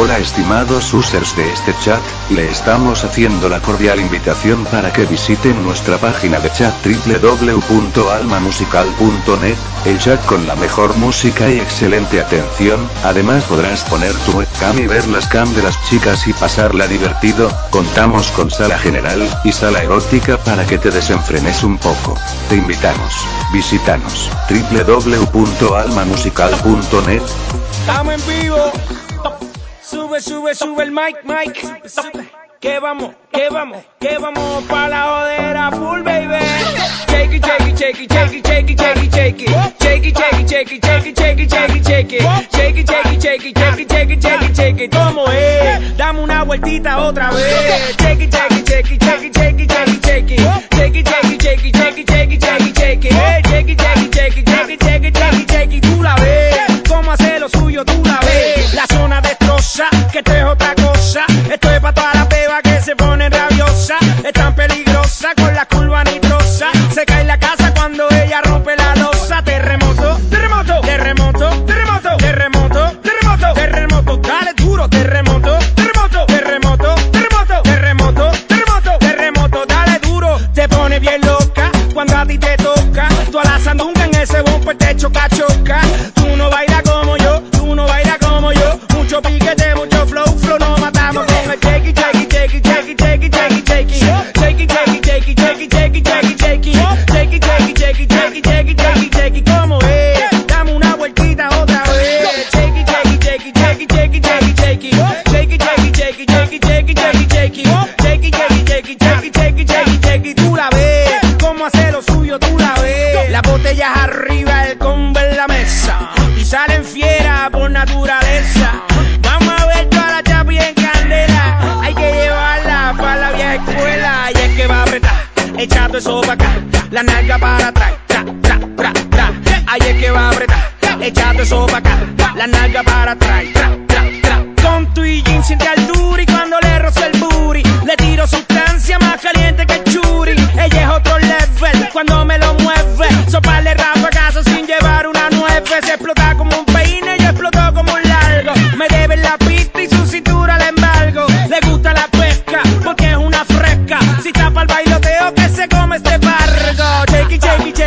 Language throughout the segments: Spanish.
Hola estimados users de este chat, le estamos haciendo la cordial invitación para que visiten nuestra página de chat www.almamusical.net, el chat con la mejor música y excelente atención, además podrás poner tu webcam y ver las cam de las chicas y pasarla divertido, contamos con sala general, y sala erótica para que te desenfrenes un poco. Te invitamos, visítanos, www.almamusical.net. Estamos en vivo. Sube, sube, sube el mic, mic. Que vamos, que vamos, que vamos pa' la jodera full, baby. Shake it, shake it, shake it, shake it, shake it, shake it, shake it. Shake it, shake it, shake it, shake shake shake shake. Shake shake shake shake shake shake. ¿Cómo es? Dame una vueltita otra vez. Shake it, shake it, shake it, shake it, shake it, shake it, shake it. Shake shake shake shake shake shake shake. Shake shake Es tan peligrosa con la curva nitrosa. Se cae la casa cuando ella rompe la losa. Terremoto, terremoto, terremoto, terremoto, terremoto, terremoto, terremoto. Dale duro, terremoto, terremoto, terremoto, terremoto, terremoto, terremoto, terremoto. Dale duro, te pone bien loca cuando a ti te toca. Tú a la sandunga en ese bumper te choca, choca. chequi, chequi, chequi, chequi, chequi, chequi, como es. Dame una vueltita otra vez. Chequi, chequi, chequi, chequi, chequi, chequi, chequi. Chequi, chequi, chequi, chequi, chequi, chequi, chequi. Chequi, chequi, chequi, chequi, chequi, chequi, chequi, tú la ves. Cómo hace lo suyo, tú la ves. Las botellas arriba, el combo en la mesa. Y salen fieras por naturaleza. Vamos a ver toda la chapi en candela. Hay que llevarla para la vieja escuela. Y es que va a apretar. Echando eso para acá. La nalga para atrás. Tra, tra, tra, tra. Ahí es que va a apretar, echando eso para acá. La nalga para atrás. Tra, tra, tra. Con tu y jean siente al duri cuando le roza el booty. Le tiro sustancia más caliente que el churi. Ella es otro level cuando me lo mueve. Soparle casa sin llevar una nueve. Se explota como un peine y explotó como un largo. Me debe la pista y su cintura le embargo. Le gusta la pesca porque es una fresca. Si tapa el bailoteo que se come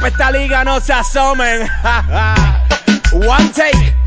pa' esta liga no se asomen. One take.